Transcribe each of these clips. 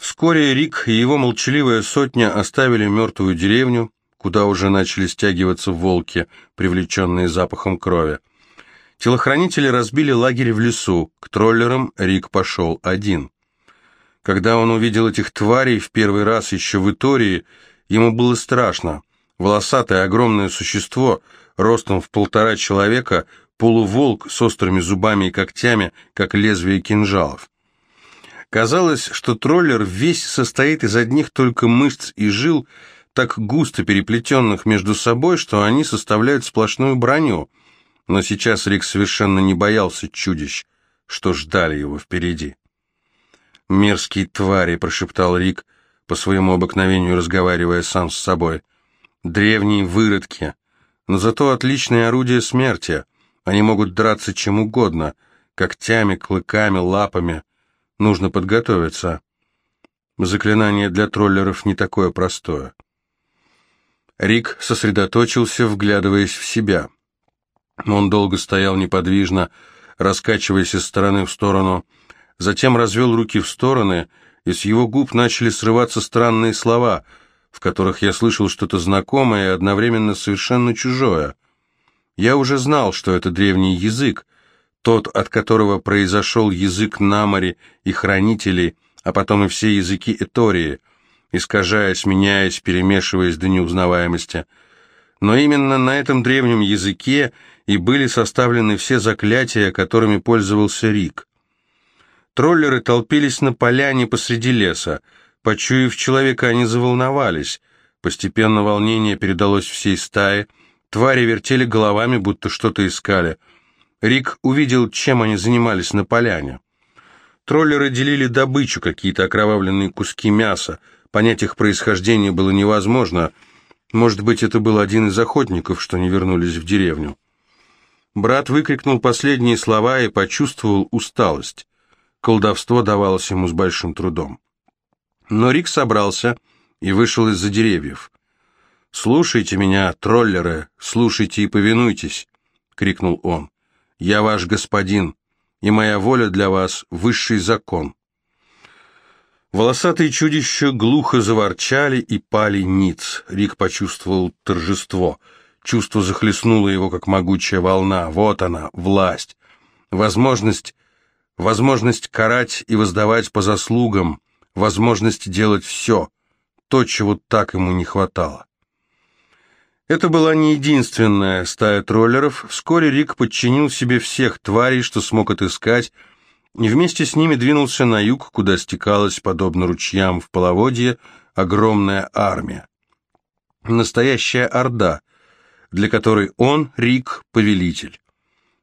Вскоре Рик и его молчаливая сотня оставили мертвую деревню, куда уже начали стягиваться волки, привлеченные запахом крови. Телохранители разбили лагерь в лесу, к троллерам Рик пошел один. Когда он увидел этих тварей в первый раз еще в Итории, ему было страшно. Волосатое огромное существо, ростом в полтора человека, полуволк с острыми зубами и когтями, как лезвие кинжалов. Казалось, что троллер весь состоит из одних только мышц и жил, так густо переплетенных между собой, что они составляют сплошную броню. Но сейчас Рик совершенно не боялся чудищ, что ждали его впереди. «Мерзкие твари», — прошептал Рик, по своему обыкновению разговаривая сам с собой. «Древние выродки, но зато отличные орудия смерти. Они могут драться чем угодно, когтями, клыками, лапами. Нужно подготовиться. Заклинание для троллеров не такое простое. Рик сосредоточился, вглядываясь в себя. Он долго стоял неподвижно, раскачиваясь из стороны в сторону, затем развел руки в стороны, и с его губ начали срываться странные слова, в которых я слышал что-то знакомое и одновременно совершенно чужое. Я уже знал, что это древний язык, тот, от которого произошел язык Намари и Хранителей, а потом и все языки Этории, искажаясь, меняясь, перемешиваясь до неузнаваемости. Но именно на этом древнем языке и были составлены все заклятия, которыми пользовался Рик. Троллеры толпились на поляне посреди леса. Почуяв человека, они заволновались. Постепенно волнение передалось всей стае. Твари вертели головами, будто что-то искали — Рик увидел, чем они занимались на поляне. Троллеры делили добычу, какие-то окровавленные куски мяса. Понять их происхождение было невозможно. Может быть, это был один из охотников, что не вернулись в деревню. Брат выкрикнул последние слова и почувствовал усталость. Колдовство давалось ему с большим трудом. Но Рик собрался и вышел из-за деревьев. «Слушайте меня, троллеры, слушайте и повинуйтесь!» — крикнул он. Я ваш господин, и моя воля для вас — высший закон». Волосатые чудища глухо заворчали и пали ниц. Рик почувствовал торжество. Чувство захлестнуло его, как могучая волна. Вот она, власть. Возможность, возможность карать и воздавать по заслугам. Возможность делать все. То, чего так ему не хватало. Это была не единственная стая троллеров. Вскоре Рик подчинил себе всех тварей, что смог отыскать, и вместе с ними двинулся на юг, куда стекалась, подобно ручьям в половодье, огромная армия. Настоящая орда, для которой он, Рик, повелитель.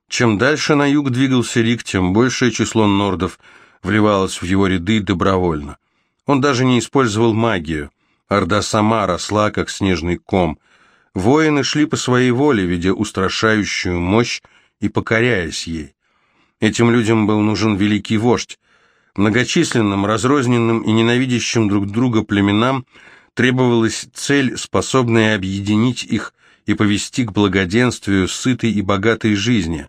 Чем дальше на юг двигался Рик, тем большее число нордов вливалось в его ряды добровольно. Он даже не использовал магию. Орда сама росла, как снежный ком – Воины шли по своей воле, видя устрашающую мощь и покоряясь ей. Этим людям был нужен великий вождь. Многочисленным, разрозненным и ненавидящим друг друга племенам требовалась цель, способная объединить их и повести к благоденствию, сытой и богатой жизни.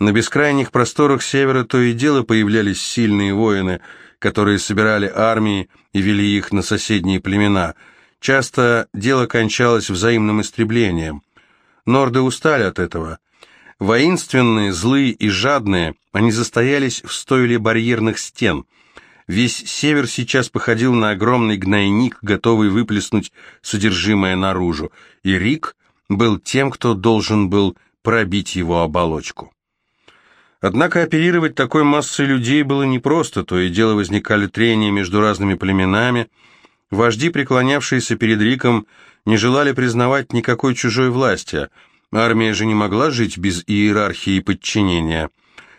На бескрайних просторах севера то и дело появлялись сильные воины, которые собирали армии и вели их на соседние племена – Часто дело кончалось взаимным истреблением. Норды устали от этого. Воинственные, злые и жадные, они застоялись в стойле барьерных стен. Весь север сейчас походил на огромный гнойник, готовый выплеснуть содержимое наружу, и Рик был тем, кто должен был пробить его оболочку. Однако оперировать такой массой людей было непросто, то и дело возникали трения между разными племенами, Вожди, преклонявшиеся перед Риком, не желали признавать никакой чужой власти. Армия же не могла жить без иерархии и подчинения.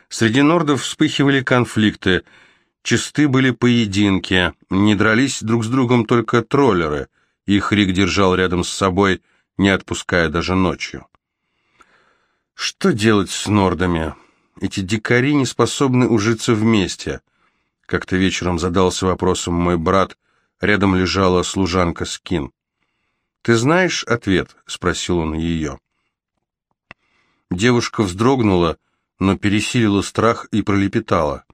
Среди нордов вспыхивали конфликты, чисты были поединки, не дрались друг с другом только троллеры. Их Рик держал рядом с собой, не отпуская даже ночью. Что делать с нордами? Эти дикари не способны ужиться вместе. Как-то вечером задался вопросом мой брат, Рядом лежала служанка Скин. «Ты знаешь ответ?» — спросил он ее. Девушка вздрогнула, но пересилила страх и пролепетала.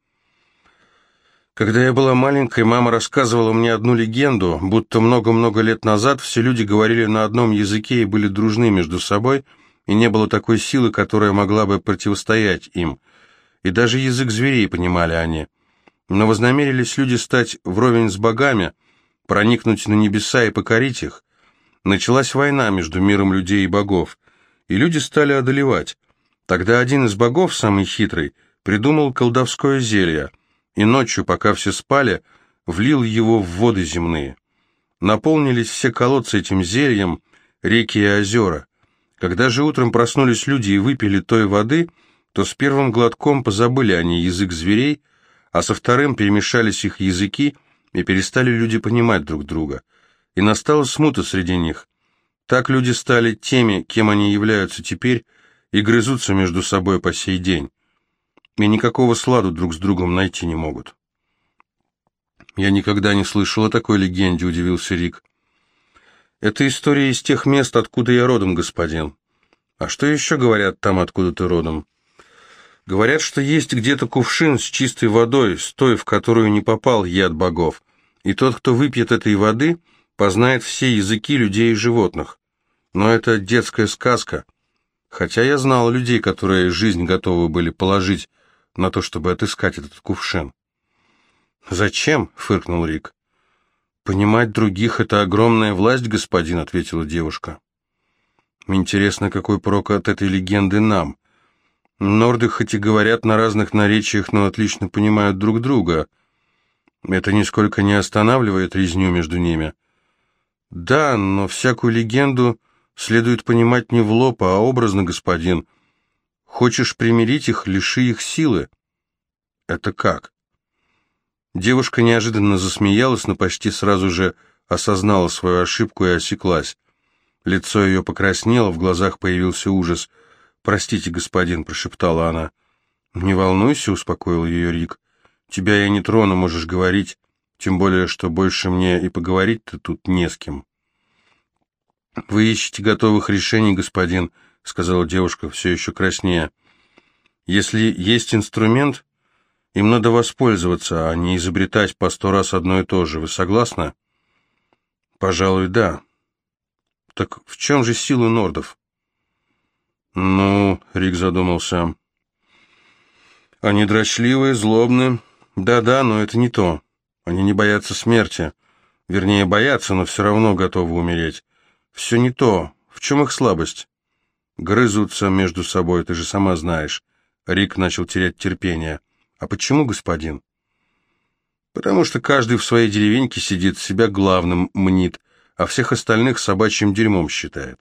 Когда я была маленькой, мама рассказывала мне одну легенду, будто много-много лет назад все люди говорили на одном языке и были дружны между собой, и не было такой силы, которая могла бы противостоять им. И даже язык зверей понимали они. Но вознамерились люди стать вровень с богами, проникнуть на небеса и покорить их. Началась война между миром людей и богов, и люди стали одолевать. Тогда один из богов, самый хитрый, придумал колдовское зелье — и ночью, пока все спали, влил его в воды земные. Наполнились все колодцы этим зельем, реки и озера. Когда же утром проснулись люди и выпили той воды, то с первым глотком позабыли они язык зверей, а со вторым перемешались их языки, и перестали люди понимать друг друга. И настала смута среди них. Так люди стали теми, кем они являются теперь, и грызутся между собой по сей день и никакого сладу друг с другом найти не могут. «Я никогда не слышал о такой легенде», — удивился Рик. «Это история из тех мест, откуда я родом, господин. А что еще говорят там, откуда ты родом?» «Говорят, что есть где-то кувшин с чистой водой, с той, в которую не попал яд богов, и тот, кто выпьет этой воды, познает все языки людей и животных. Но это детская сказка, хотя я знал людей, которые жизнь готовы были положить на то, чтобы отыскать этот кувшин. «Зачем?» — фыркнул Рик. «Понимать других — это огромная власть, господин», — ответила девушка. «Интересно, какой прок от этой легенды нам? Норды хоть и говорят на разных наречиях, но отлично понимают друг друга. Это нисколько не останавливает резню между ними». «Да, но всякую легенду следует понимать не в лоб, а образно, господин», Хочешь примирить их, лиши их силы. Это как? Девушка неожиданно засмеялась, но почти сразу же осознала свою ошибку и осеклась. Лицо ее покраснело, в глазах появился ужас. «Простите, господин», — прошептала она. «Не волнуйся», — успокоил ее Рик. «Тебя я не трону, можешь говорить, тем более, что больше мне и поговорить-то тут не с кем». «Вы ищете готовых решений, господин», — сказала девушка, все еще краснее. «Если есть инструмент, им надо воспользоваться, а не изобретать по сто раз одно и то же. Вы согласны?» «Пожалуй, да». «Так в чем же сила нордов?» «Ну...» — Рик задумался. «Они дрочливые, злобны. Да-да, но это не то. Они не боятся смерти. Вернее, боятся, но все равно готовы умереть. Все не то. В чем их слабость?» Грызутся между собой, ты же сама знаешь. Рик начал терять терпение. А почему, господин? Потому что каждый в своей деревеньке сидит, себя главным мнит, а всех остальных собачьим дерьмом считает.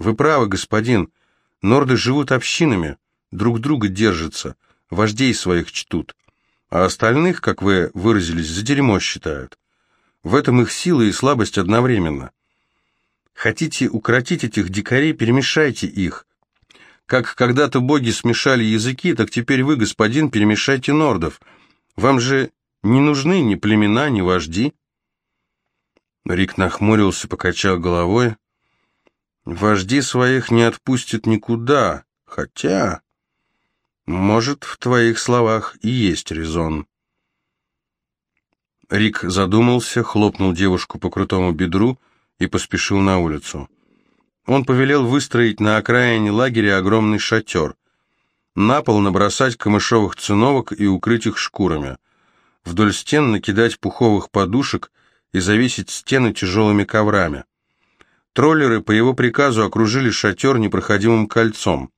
Вы правы, господин. Норды живут общинами, друг друга держатся, вождей своих чтут, а остальных, как вы выразились, за дерьмо считают. В этом их сила и слабость одновременно. Хотите укротить этих дикарей, перемешайте их. Как когда-то боги смешали языки, так теперь вы, господин, перемешайте нордов. Вам же не нужны ни племена, ни вожди. Рик нахмурился, покачал головой. Вожди своих не отпустят никуда, хотя... Может, в твоих словах и есть резон. Рик задумался, хлопнул девушку по крутому бедру, и поспешил на улицу. Он повелел выстроить на окраине лагеря огромный шатер. На пол набросать камышовых циновок и укрыть их шкурами. Вдоль стен накидать пуховых подушек и завесить стены тяжелыми коврами. Троллеры по его приказу окружили шатер непроходимым кольцом.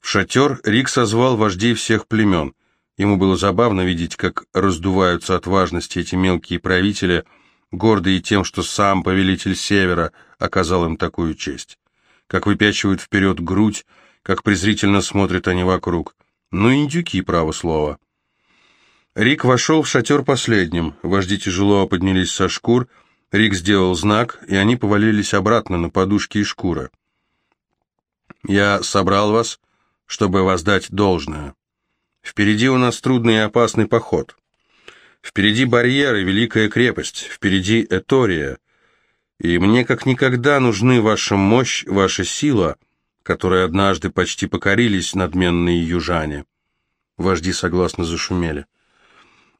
В шатер Рик созвал вождей всех племен. Ему было забавно видеть, как раздуваются от важности эти мелкие правители – гордые тем, что сам повелитель Севера оказал им такую честь. Как выпячивают вперед грудь, как презрительно смотрят они вокруг. Ну, индюки, право слово. Рик вошел в шатер последним. Вожди тяжело поднялись со шкур. Рик сделал знак, и они повалились обратно на подушки и шкуры. «Я собрал вас, чтобы воздать должное. Впереди у нас трудный и опасный поход. Впереди барьеры, великая крепость, впереди Этория. И мне как никогда нужны ваша мощь, ваша сила, которой однажды почти покорились надменные южане. Вожди согласно зашумели.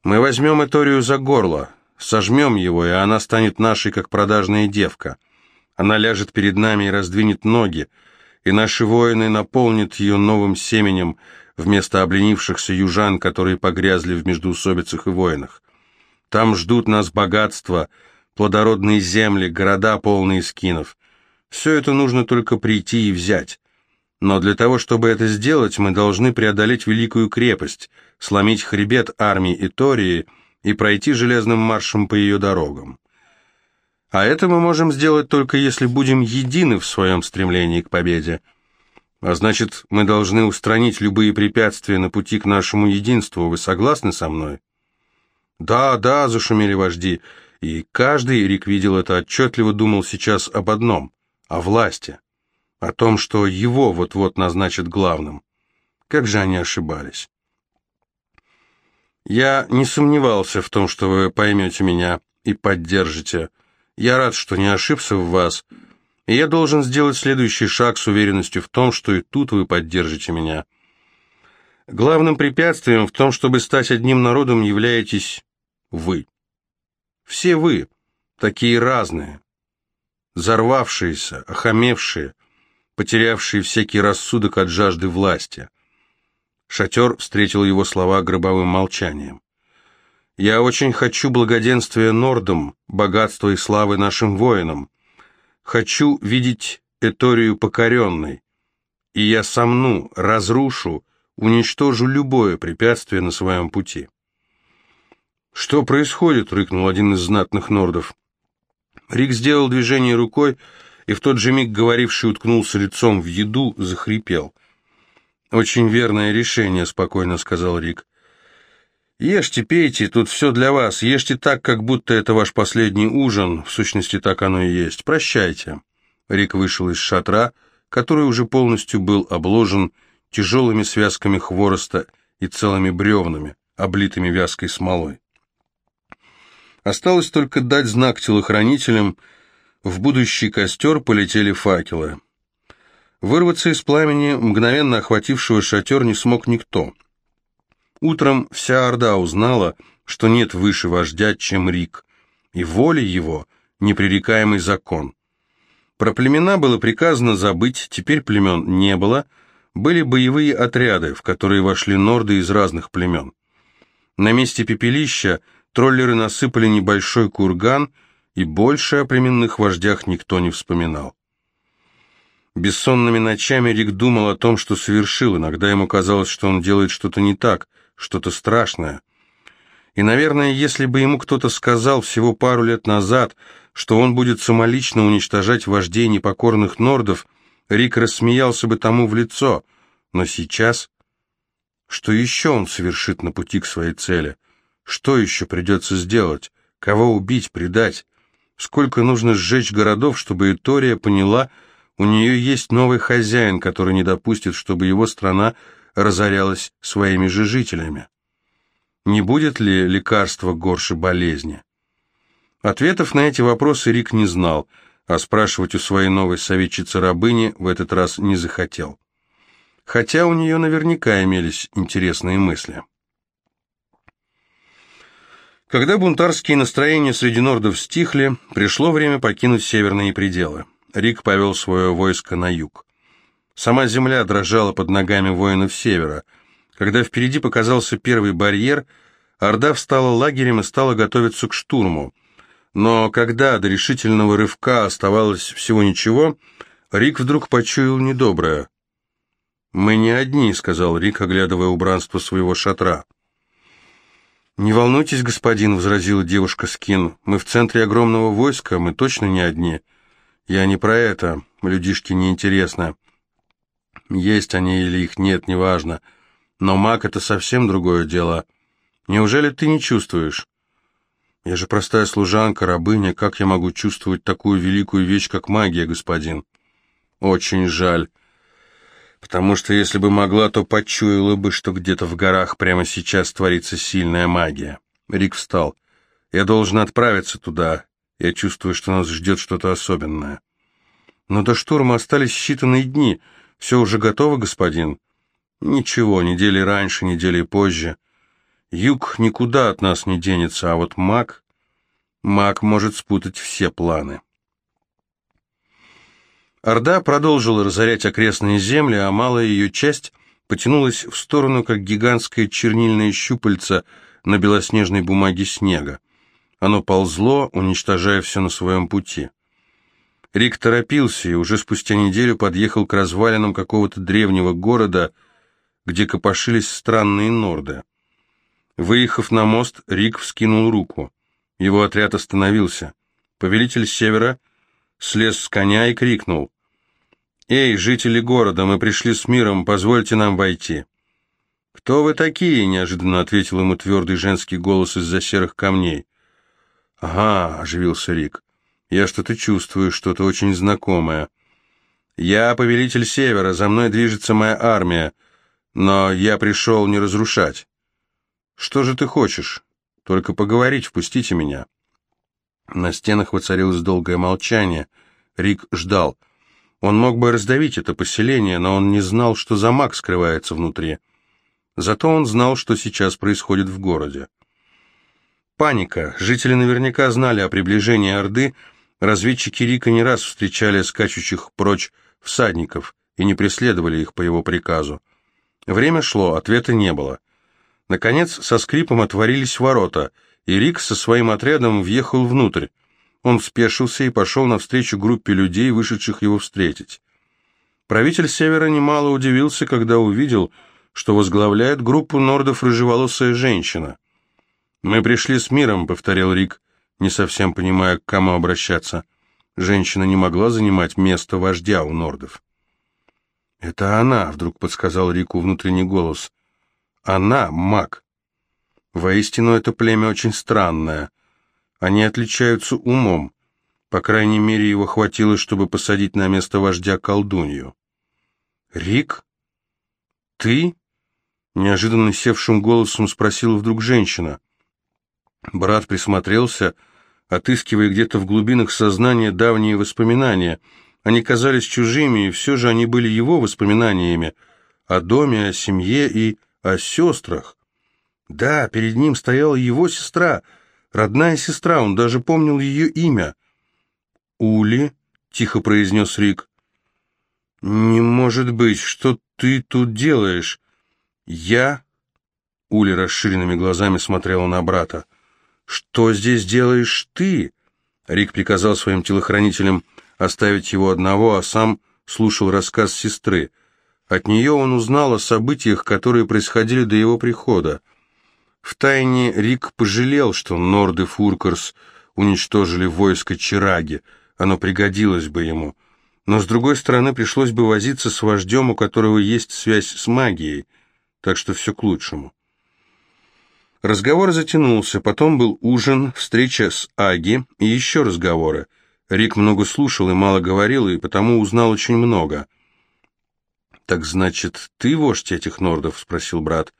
Мы возьмем Эторию за горло, сожмем его, и она станет нашей, как продажная девка. Она ляжет перед нами и раздвинет ноги, и наши воины наполнят ее новым семенем вместо обленившихся южан, которые погрязли в междоусобицах и войнах. Там ждут нас богатства, плодородные земли, города, полные скинов. Все это нужно только прийти и взять. Но для того, чтобы это сделать, мы должны преодолеть Великую крепость, сломить хребет армии Итории и пройти железным маршем по ее дорогам. А это мы можем сделать только если будем едины в своем стремлении к победе. А значит, мы должны устранить любые препятствия на пути к нашему единству. Вы согласны со мной? Да, да, зашумели вожди, и каждый, Рик видел это отчетливо, думал сейчас об одном — о власти о том, что его вот-вот назначат главным. Как же они ошибались. Я не сомневался в том, что вы поймете меня и поддержите. Я рад, что не ошибся в вас, и я должен сделать следующий шаг с уверенностью в том, что и тут вы поддержите меня. Главным препятствием в том, чтобы стать одним народом, являетесь вы. Все вы, такие разные, взорвавшиеся, охамевшие, потерявший всякий рассудок от жажды власти. Шатер встретил его слова гробовым молчанием. «Я очень хочу благоденствия Нордам, богатства и славы нашим воинам. Хочу видеть Эторию покоренной, и я сомну, разрушу, уничтожу любое препятствие на своем пути». «Что происходит?» — рыкнул один из знатных нордов. Рик сделал движение рукой, — и в тот же миг говоривший уткнулся лицом в еду, захрипел. «Очень верное решение», — спокойно сказал Рик. «Ешьте, пейте, тут все для вас. Ешьте так, как будто это ваш последний ужин. В сущности, так оно и есть. Прощайте». Рик вышел из шатра, который уже полностью был обложен тяжелыми связками хвороста и целыми бревнами, облитыми вязкой смолой. Осталось только дать знак телохранителям — в будущий костер полетели факелы. Вырваться из пламени, мгновенно охватившего шатер, не смог никто. Утром вся Орда узнала, что нет выше вождя, чем Рик, и воля его — непререкаемый закон. Про племена было приказано забыть, теперь племен не было, были боевые отряды, в которые вошли норды из разных племен. На месте пепелища троллеры насыпали небольшой курган — и больше о племенных вождях никто не вспоминал. Бессонными ночами Рик думал о том, что совершил, иногда ему казалось, что он делает что-то не так, что-то страшное. И, наверное, если бы ему кто-то сказал всего пару лет назад, что он будет самолично уничтожать вождей непокорных нордов, Рик рассмеялся бы тому в лицо. Но сейчас... Что еще он совершит на пути к своей цели? Что еще придется сделать? Кого убить, предать? Сколько нужно сжечь городов, чтобы Итория поняла, у нее есть новый хозяин, который не допустит, чтобы его страна разорялась своими же жителями. Не будет ли лекарство горше болезни? Ответов на эти вопросы Рик не знал, а спрашивать у своей новой советчицы-рабыни в этот раз не захотел. Хотя у нее наверняка имелись интересные мысли. Когда бунтарские настроения среди нордов стихли, пришло время покинуть северные пределы. Рик повел свое войско на юг. Сама земля дрожала под ногами воинов севера. Когда впереди показался первый барьер, Орда встала лагерем и стала готовиться к штурму. Но когда до решительного рывка оставалось всего ничего, Рик вдруг почуял недоброе. «Мы не одни», — сказал Рик, оглядывая убранство своего шатра. «Не волнуйтесь, господин», — возразила девушка Скин. «Мы в центре огромного войска, мы точно не одни. Я не про это, людишки неинтересно. Есть они или их нет, неважно. Но маг — это совсем другое дело. Неужели ты не чувствуешь?» «Я же простая служанка, рабыня, как я могу чувствовать такую великую вещь, как магия, господин?» «Очень жаль потому что если бы могла, то почуяла бы, что где-то в горах прямо сейчас творится сильная магия. Рик встал. «Я должен отправиться туда. Я чувствую, что нас ждет что-то особенное». «Но до штурма остались считанные дни. Все уже готово, господин?» «Ничего, недели раньше, недели позже. Юг никуда от нас не денется, а вот маг... Маг может спутать все планы. Орда продолжила разорять окрестные земли, а малая ее часть потянулась в сторону, как гигантское чернильное щупальце на белоснежной бумаге снега. Оно ползло, уничтожая все на своем пути. Рик торопился и уже спустя неделю подъехал к развалинам какого-то древнего города, где копошились странные норды. Выехав на мост, Рик вскинул руку. Его отряд остановился. Повелитель севера слез с коня и крикнул. «Эй, жители города, мы пришли с миром, позвольте нам войти». «Кто вы такие?» — неожиданно ответил ему твердый женский голос из-за серых камней. «Ага», — оживился Рик, — «я что-то чувствую, что-то очень знакомое. Я повелитель Севера, за мной движется моя армия, но я пришел не разрушать. Что же ты хочешь? Только поговорить, впустите меня». На стенах воцарилось долгое молчание. Рик ждал. Он мог бы раздавить это поселение, но он не знал, что за маг скрывается внутри. Зато он знал, что сейчас происходит в городе. Паника. Жители наверняка знали о приближении Орды. Разведчики Рика не раз встречали скачущих прочь всадников и не преследовали их по его приказу. Время шло, ответа не было. Наконец, со скрипом отворились ворота, и Рик со своим отрядом въехал внутрь. Он спешился и пошел навстречу группе людей, вышедших его встретить. Правитель Севера немало удивился, когда увидел, что возглавляет группу нордов рыжеволосая женщина. «Мы пришли с миром», — повторил Рик, не совсем понимая, к кому обращаться. Женщина не могла занимать место вождя у нордов. «Это она», — вдруг подсказал Рику внутренний голос. «Она — маг. Воистину, это племя очень странное. Они отличаются умом. По крайней мере, его хватило, чтобы посадить на место вождя колдунью». «Рик? Ты?» — неожиданно севшим голосом спросила вдруг женщина. Брат присмотрелся, отыскивая где-то в глубинах сознания давние воспоминания. Они казались чужими, и все же они были его воспоминаниями о доме, о семье и о сестрах. Да, перед ним стояла его сестра, родная сестра, он даже помнил ее имя. «Ули», — тихо произнес Рик. «Не может быть, что ты тут делаешь?» «Я?» Ули расширенными глазами смотрела на брата. «Что здесь делаешь ты?» Рик приказал своим телохранителям оставить его одного, а сам слушал рассказ сестры. От нее он узнал о событиях, которые происходили до его прихода. Втайне Рик пожалел, что Норды Фуркерс уничтожили войско Чираги, оно пригодилось бы ему. Но, с другой стороны, пришлось бы возиться с вождем, у которого есть связь с магией, так что все к лучшему. Разговор затянулся, потом был ужин, встреча с Аги и еще разговоры. Рик много слушал и мало говорил, и потому узнал очень много. «Так значит, ты вождь этих нордов?» — спросил брат.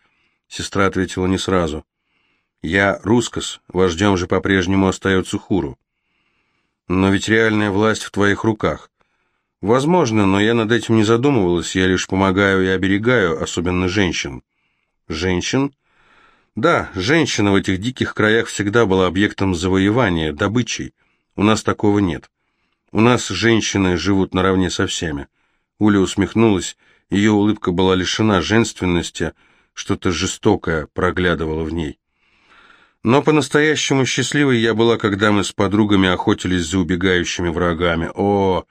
Сестра ответила не сразу. «Я Рускос, вождем же по-прежнему остается Хуру. Но ведь реальная власть в твоих руках. Возможно, но я над этим не задумывалась, я лишь помогаю и оберегаю, особенно женщин». «Женщин?» Да, женщина в этих диких краях всегда была объектом завоевания, добычей. У нас такого нет. У нас женщины живут наравне со всеми. Уля усмехнулась, ее улыбка была лишена женственности, что-то жестокое проглядывало в ней. Но по-настоящему счастливой я была, когда мы с подругами охотились за убегающими врагами. О,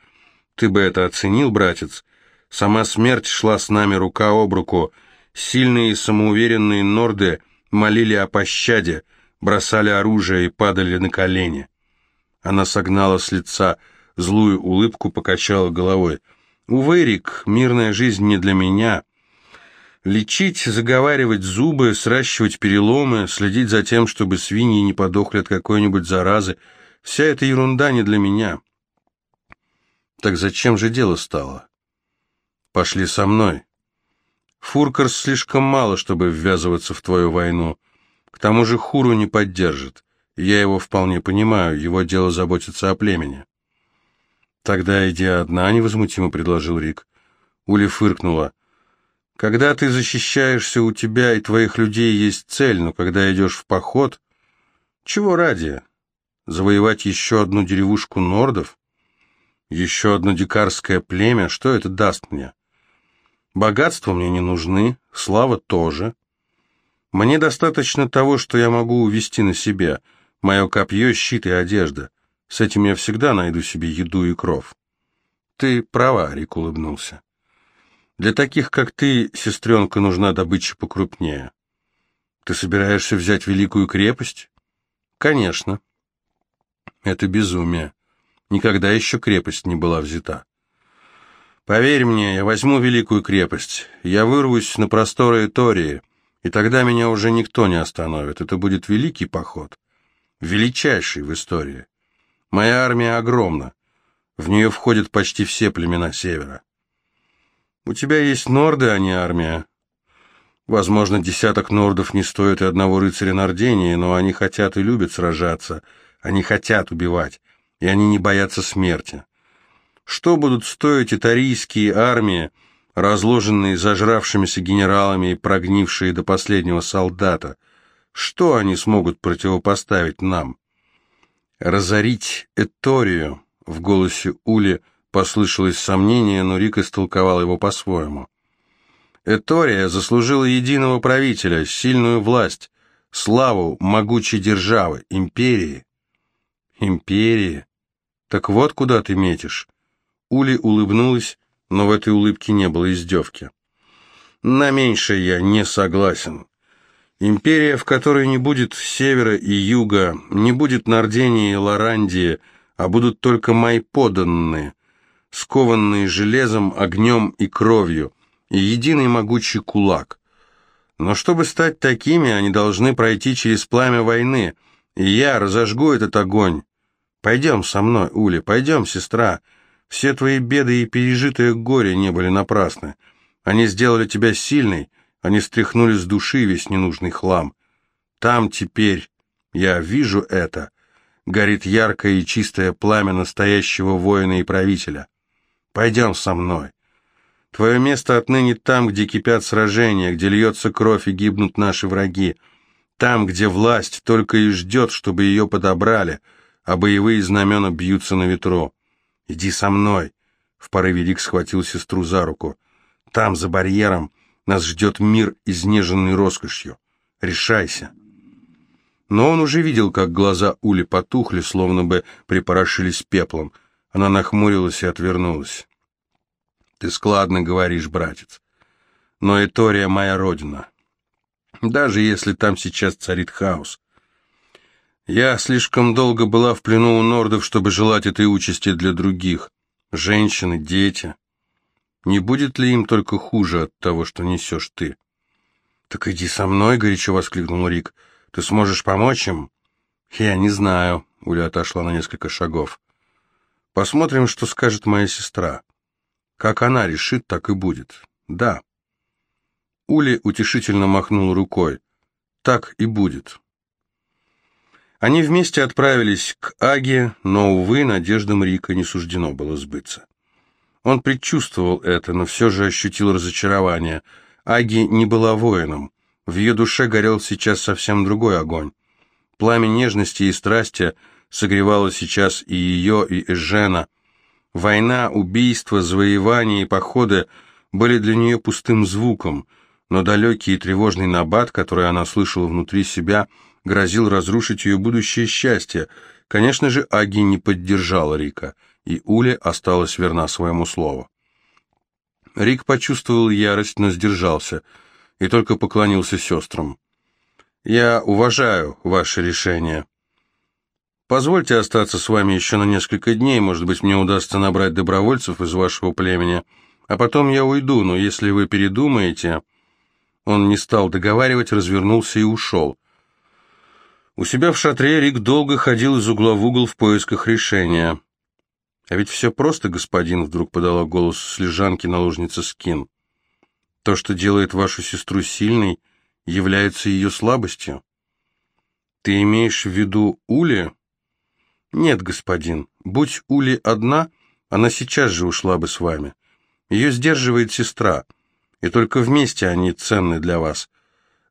ты бы это оценил, братец. Сама смерть шла с нами рука об руку. Сильные и самоуверенные норды молили о пощаде, бросали оружие и падали на колени. Она согнала с лица злую улыбку, покачала головой. «Увы, Рик, мирная жизнь не для меня. Лечить, заговаривать зубы, сращивать переломы, следить за тем, чтобы свиньи не подохли от какой-нибудь заразы — вся эта ерунда не для меня». «Так зачем же дело стало?» «Пошли со мной». Фуркарс слишком мало, чтобы ввязываться в твою войну. К тому же Хуру не поддержит. Я его вполне понимаю, его дело заботиться о племени. Тогда иди одна, невозмутимо предложил Рик. Ули фыркнула. Когда ты защищаешься, у тебя и твоих людей есть цель, но когда идешь в поход... Чего ради? Завоевать еще одну деревушку нордов? Еще одно дикарское племя? Что это даст мне? Богатства мне не нужны, слава тоже. Мне достаточно того, что я могу увести на себе. Мое копье, щит и одежда. С этим я всегда найду себе еду и кров. Ты права, Рик улыбнулся. Для таких, как ты, сестренка, нужна добыча покрупнее. Ты собираешься взять великую крепость? Конечно. Это безумие. Никогда еще крепость не была взята. Поверь мне, я возьму великую крепость. Я вырвусь на просторы Тории, и тогда меня уже никто не остановит. Это будет великий поход. Величайший в истории. Моя армия огромна. В нее входят почти все племена Севера. У тебя есть норды, а не армия. Возможно, десяток нордов не стоит и одного рыцаря Нордении, но они хотят и любят сражаться. Они хотят убивать, и они не боятся смерти. Что будут стоить итарийские армии, разложенные зажравшимися генералами и прогнившие до последнего солдата? Что они смогут противопоставить нам? Разорить Эторию, в голосе Ули – Послышалось сомнение, но Рик истолковал его по-своему. Этория заслужила единого правителя, сильную власть, славу могучей державы, империи. Империи? Так вот куда ты метишь. Ули улыбнулась, но в этой улыбке не было издевки. На меньшее я не согласен. Империя, в которой не будет севера и юга, не будет Нордении и Лорандии, а будут только мои подданные, скованные железом, огнем и кровью, и единый могучий кулак. Но чтобы стать такими, они должны пройти через пламя войны, и я разожгу этот огонь. Пойдем со мной, Ули, пойдем, сестра. Все твои беды и пережитое горе не были напрасны. Они сделали тебя сильной, они стряхнули с души весь ненужный хлам. Там теперь, я вижу это, горит яркое и чистое пламя настоящего воина и правителя. Пойдем со мной. Твое место отныне там, где кипят сражения, где льется кровь и гибнут наши враги. Там, где власть только и ждет, чтобы ее подобрали, а боевые знамена бьются на ветру. Иди со мной. В порыве Рик схватил сестру за руку. Там, за барьером, нас ждет мир, изнеженный роскошью. Решайся. Но он уже видел, как глаза Ули потухли, словно бы припорошились пеплом. Она нахмурилась и отвернулась. «Ты складно говоришь, братец. Но Этория моя родина. Даже если там сейчас царит хаос. Я слишком долго была в плену у нордов, чтобы желать этой участи для других. Женщины, дети. Не будет ли им только хуже от того, что несешь ты?» «Так иди со мной», — горячо воскликнул Рик. «Ты сможешь помочь им?» «Я не знаю», — Уля отошла на несколько шагов. Посмотрим, что скажет моя сестра. Как она решит, так и будет. Да. Ули утешительно махнул рукой. Так и будет. Они вместе отправились к Аге, но, увы, надеждам Рика не суждено было сбыться. Он предчувствовал это, но все же ощутил разочарование. Аги не была воином. В ее душе горел сейчас совсем другой огонь. Пламя нежности и страсти – согревала сейчас и ее, и Эжена. Война, убийства, завоевания и походы были для нее пустым звуком, но далекий и тревожный набат, который она слышала внутри себя, грозил разрушить ее будущее счастье. Конечно же, Аги не поддержала Рика, и Уля осталась верна своему слову. Рик почувствовал ярость, но сдержался, и только поклонился сестрам. «Я уважаю ваше решение», Позвольте остаться с вами еще на несколько дней, может быть, мне удастся набрать добровольцев из вашего племени, а потом я уйду, но если вы передумаете...» Он не стал договаривать, развернулся и ушел. У себя в шатре Рик долго ходил из угла в угол в поисках решения. «А ведь все просто, господин», — вдруг подала голос слежанки наложница Скин. «То, что делает вашу сестру сильной, является ее слабостью». «Ты имеешь в виду Ули?» «Нет, господин, будь Ули одна, она сейчас же ушла бы с вами. Ее сдерживает сестра. И только вместе они ценны для вас.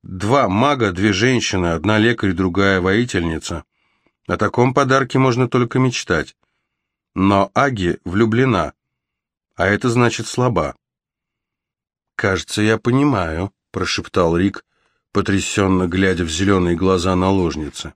Два мага, две женщины, одна лекарь, другая воительница. О таком подарке можно только мечтать. Но Аги влюблена, а это значит слаба. «Кажется, я понимаю», — прошептал Рик, потрясенно глядя в зеленые глаза наложницы.